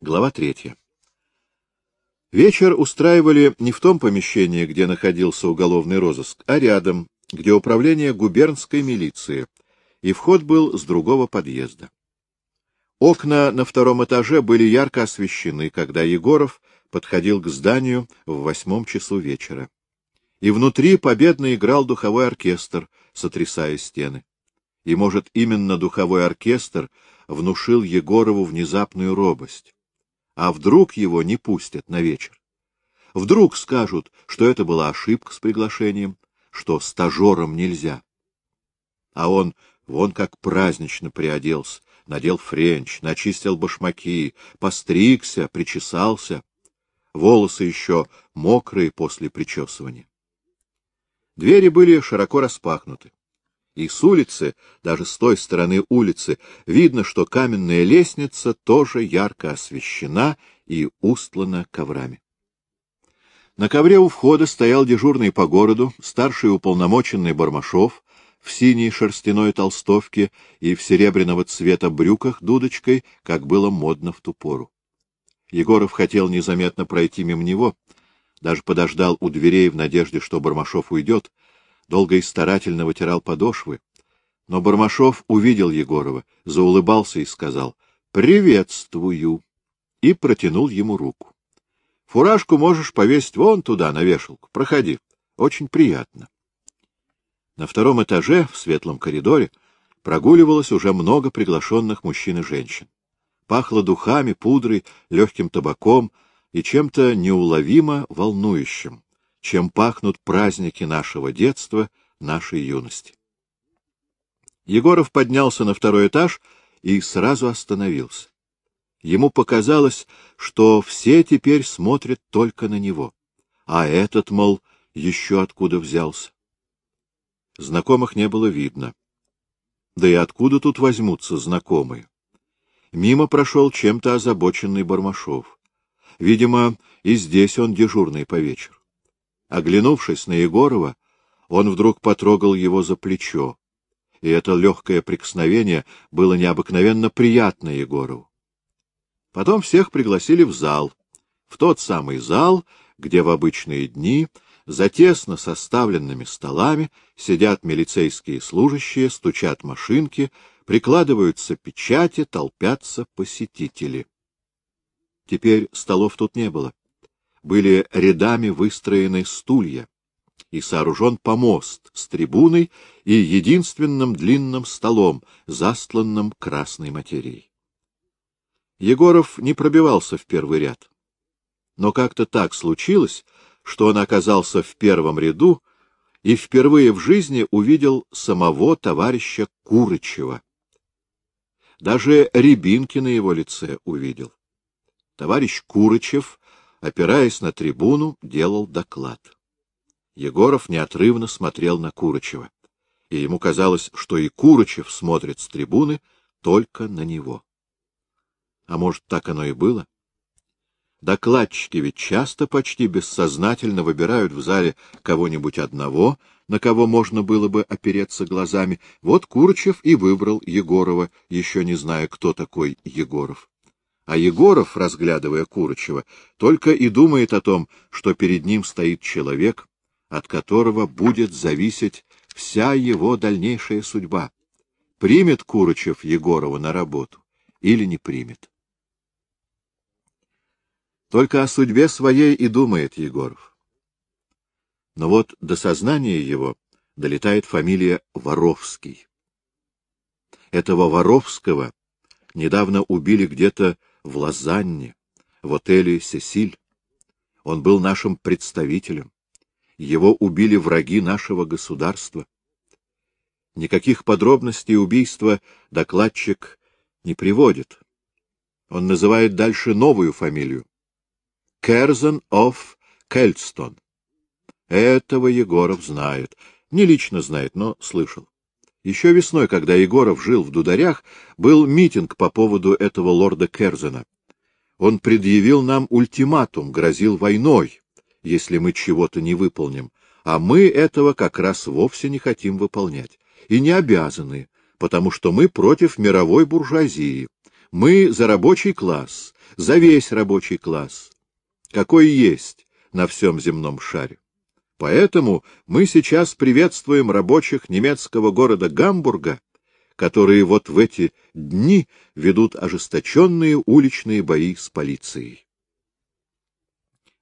Глава третья. Вечер устраивали не в том помещении, где находился уголовный розыск, а рядом, где управление губернской милиции, и вход был с другого подъезда. Окна на втором этаже были ярко освещены, когда Егоров подходил к зданию в восьмом часу вечера. И внутри победно играл духовой оркестр, сотрясая стены. И, может, именно духовой оркестр внушил Егорову внезапную робость а вдруг его не пустят на вечер? Вдруг скажут, что это была ошибка с приглашением, что стажерам нельзя. А он вон как празднично приоделся, надел френч, начистил башмаки, постригся, причесался. Волосы еще мокрые после причесывания. Двери были широко распахнуты и с улицы, даже с той стороны улицы, видно, что каменная лестница тоже ярко освещена и устлана коврами. На ковре у входа стоял дежурный по городу, старший уполномоченный Бармашов, в синей шерстяной толстовке и в серебряного цвета брюках дудочкой, как было модно в ту пору. Егоров хотел незаметно пройти мимо него, даже подождал у дверей в надежде, что Бармашов уйдет, долго и старательно вытирал подошвы. Но Бармашов увидел Егорова, заулыбался и сказал «Приветствую» и протянул ему руку. «Фуражку можешь повесить вон туда, на вешалку. Проходи. Очень приятно». На втором этаже, в светлом коридоре, прогуливалось уже много приглашенных мужчин и женщин. Пахло духами, пудрой, легким табаком и чем-то неуловимо волнующим чем пахнут праздники нашего детства, нашей юности. Егоров поднялся на второй этаж и сразу остановился. Ему показалось, что все теперь смотрят только на него, а этот, мол, еще откуда взялся. Знакомых не было видно. Да и откуда тут возьмутся знакомые? Мимо прошел чем-то озабоченный Бармашов. Видимо, и здесь он дежурный по вечеру. Оглянувшись на Егорова, он вдруг потрогал его за плечо, и это легкое прикосновение было необыкновенно приятно Егорову. Потом всех пригласили в зал, в тот самый зал, где в обычные дни за тесно составленными столами сидят милицейские служащие, стучат машинки, прикладываются печати, толпятся посетители. Теперь столов тут не было были рядами выстроены стулья, и сооружен помост с трибуной и единственным длинным столом, застланным красной материей. Егоров не пробивался в первый ряд. Но как-то так случилось, что он оказался в первом ряду и впервые в жизни увидел самого товарища Курычева. Даже рябинки на его лице увидел. Товарищ Курычев опираясь на трибуну, делал доклад. Егоров неотрывно смотрел на Курочева, и ему казалось, что и Курочев смотрит с трибуны только на него. А может, так оно и было? Докладчики ведь часто почти бессознательно выбирают в зале кого-нибудь одного, на кого можно было бы опереться глазами. Вот Курочев и выбрал Егорова, еще не зная, кто такой Егоров. А Егоров, разглядывая Курочева, только и думает о том, что перед ним стоит человек, от которого будет зависеть вся его дальнейшая судьба. Примет Курочев Егорова на работу или не примет. Только о судьбе своей и думает Егоров. Но вот до сознания его долетает фамилия Воровский. Этого Воровского недавно убили где-то в Лозанне, в отеле «Сесиль». Он был нашим представителем. Его убили враги нашего государства. Никаких подробностей убийства докладчик не приводит. Он называет дальше новую фамилию. Керзен оф Кельстон. Этого Егоров знает. Не лично знает, но слышал. Еще весной, когда Егоров жил в Дударях, был митинг по поводу этого лорда Керзена. Он предъявил нам ультиматум, грозил войной, если мы чего-то не выполним, а мы этого как раз вовсе не хотим выполнять. И не обязаны, потому что мы против мировой буржуазии. Мы за рабочий класс, за весь рабочий класс, какой есть на всем земном шаре. Поэтому мы сейчас приветствуем рабочих немецкого города Гамбурга, которые вот в эти дни ведут ожесточенные уличные бои с полицией.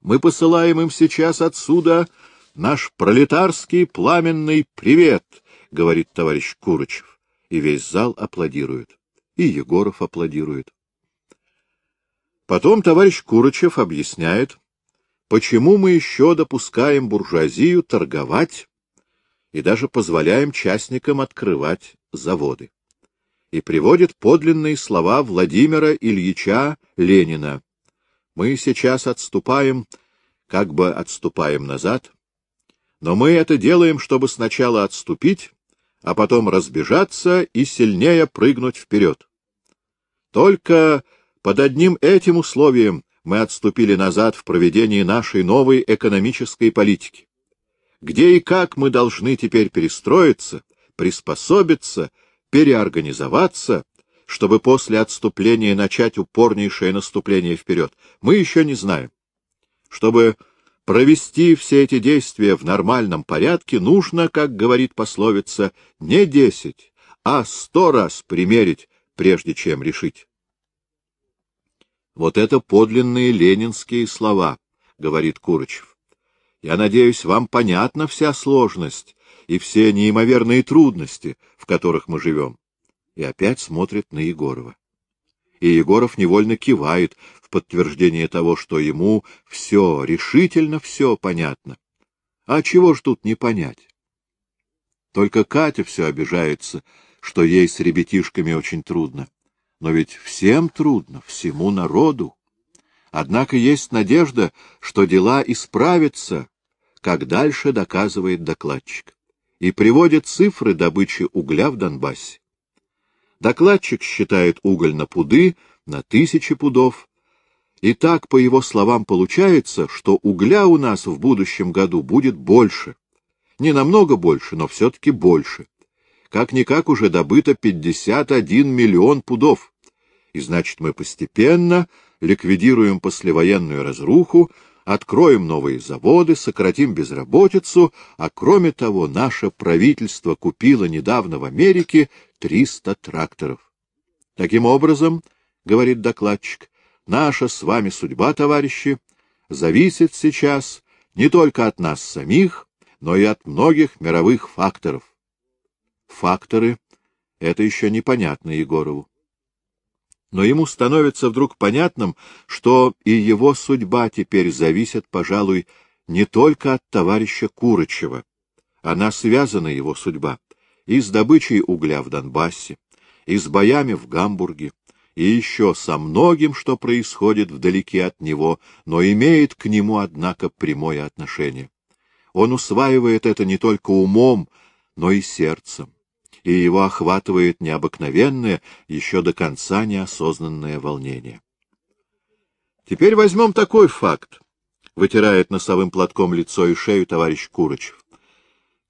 Мы посылаем им сейчас отсюда наш пролетарский пламенный привет, — говорит товарищ Курочев, и весь зал аплодирует, и Егоров аплодирует. Потом товарищ Курочев объясняет, почему мы еще допускаем буржуазию торговать и даже позволяем частникам открывать заводы. И приводит подлинные слова Владимира Ильича Ленина. Мы сейчас отступаем, как бы отступаем назад, но мы это делаем, чтобы сначала отступить, а потом разбежаться и сильнее прыгнуть вперед. Только под одним этим условием мы отступили назад в проведении нашей новой экономической политики. Где и как мы должны теперь перестроиться, приспособиться, переорганизоваться, чтобы после отступления начать упорнейшее наступление вперед, мы еще не знаем. Чтобы провести все эти действия в нормальном порядке, нужно, как говорит пословица, не десять, а сто раз примерить, прежде чем решить. Вот это подлинные ленинские слова, — говорит Курочев. Я надеюсь, вам понятна вся сложность и все неимоверные трудности, в которых мы живем. И опять смотрит на Егорова. И Егоров невольно кивает в подтверждение того, что ему все, решительно все понятно. А чего ж тут не понять? Только Катя все обижается, что ей с ребятишками очень трудно. Но ведь всем трудно, всему народу. Однако есть надежда, что дела исправятся, как дальше доказывает докладчик, и приводит цифры добычи угля в Донбассе. Докладчик считает уголь на пуды, на тысячи пудов, и так, по его словам, получается, что угля у нас в будущем году будет больше. Не намного больше, но все-таки больше как-никак уже добыто 51 миллион пудов. И значит, мы постепенно ликвидируем послевоенную разруху, откроем новые заводы, сократим безработицу, а кроме того, наше правительство купило недавно в Америке 300 тракторов. Таким образом, — говорит докладчик, — наша с вами судьба, товарищи, зависит сейчас не только от нас самих, но и от многих мировых факторов факторы — это еще непонятно Егорову. Но ему становится вдруг понятным, что и его судьба теперь зависит, пожалуй, не только от товарища Курочева. Она связана, его судьба, и с добычей угля в Донбассе, и с боями в Гамбурге, и еще со многим, что происходит вдалеке от него, но имеет к нему, однако, прямое отношение. Он усваивает это не только умом, но и сердцем и его охватывает необыкновенное, еще до конца неосознанное волнение. Теперь возьмем такой факт, — вытирает носовым платком лицо и шею товарищ Курочев.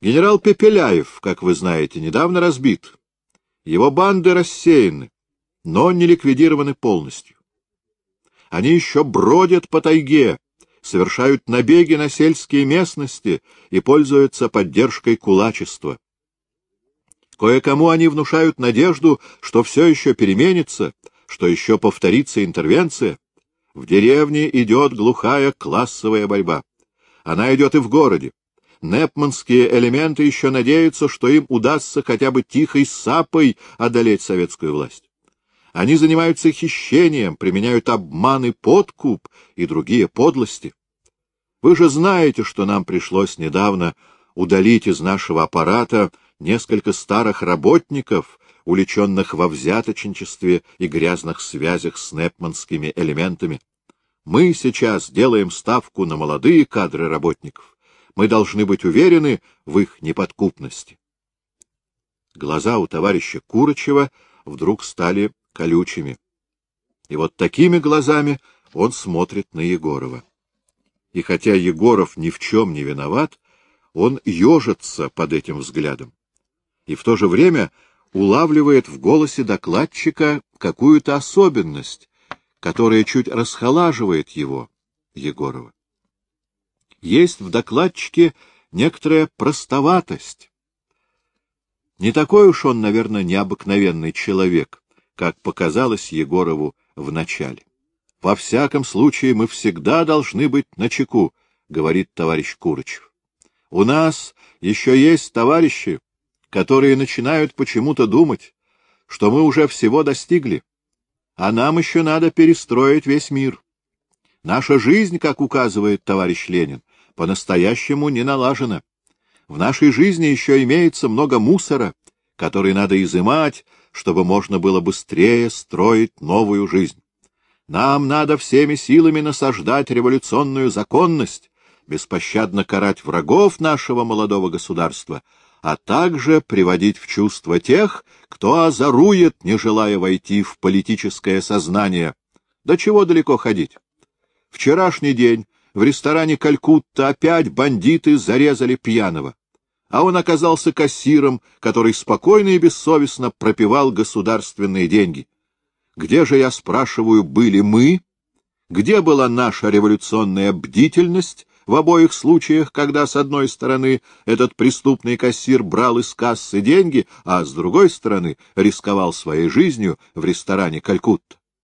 Генерал Пепеляев, как вы знаете, недавно разбит. Его банды рассеяны, но не ликвидированы полностью. Они еще бродят по тайге, совершают набеги на сельские местности и пользуются поддержкой кулачества. Кое-кому они внушают надежду, что все еще переменится, что еще повторится интервенция. В деревне идет глухая классовая борьба. Она идет и в городе. Непманские элементы еще надеются, что им удастся хотя бы тихой сапой одолеть советскую власть. Они занимаются хищением, применяют обман и подкуп и другие подлости. Вы же знаете, что нам пришлось недавно удалить из нашего аппарата несколько старых работников, уличенных во взяточничестве и грязных связях с непманскими элементами. Мы сейчас делаем ставку на молодые кадры работников. Мы должны быть уверены в их неподкупности. Глаза у товарища Курочева вдруг стали колючими. И вот такими глазами он смотрит на Егорова. И хотя Егоров ни в чем не виноват, он ежится под этим взглядом и в то же время улавливает в голосе докладчика какую-то особенность, которое чуть расхолаживает его, Егорова. Есть в докладчике некоторая простоватость. Не такой уж он, наверное, необыкновенный человек, как показалось Егорову в начале. Во всяком случае, мы всегда должны быть начеку, — говорит товарищ Курочев. У нас еще есть товарищи, которые начинают почему-то думать, что мы уже всего достигли, а нам еще надо перестроить весь мир. Наша жизнь, как указывает товарищ Ленин, по-настоящему не налажена. В нашей жизни еще имеется много мусора, который надо изымать, чтобы можно было быстрее строить новую жизнь. Нам надо всеми силами насаждать революционную законность, беспощадно карать врагов нашего молодого государства, а также приводить в чувство тех, кто озарует, не желая войти в политическое сознание. До чего далеко ходить? Вчерашний день в ресторане «Калькутта» опять бандиты зарезали пьяного, а он оказался кассиром, который спокойно и бессовестно пропивал государственные деньги. Где же, я спрашиваю, были мы? Где была наша революционная бдительность в обоих случаях, когда, с одной стороны, этот преступный кассир брал из кассы деньги, а с другой стороны рисковал своей жизнью в ресторане «Калькутта»?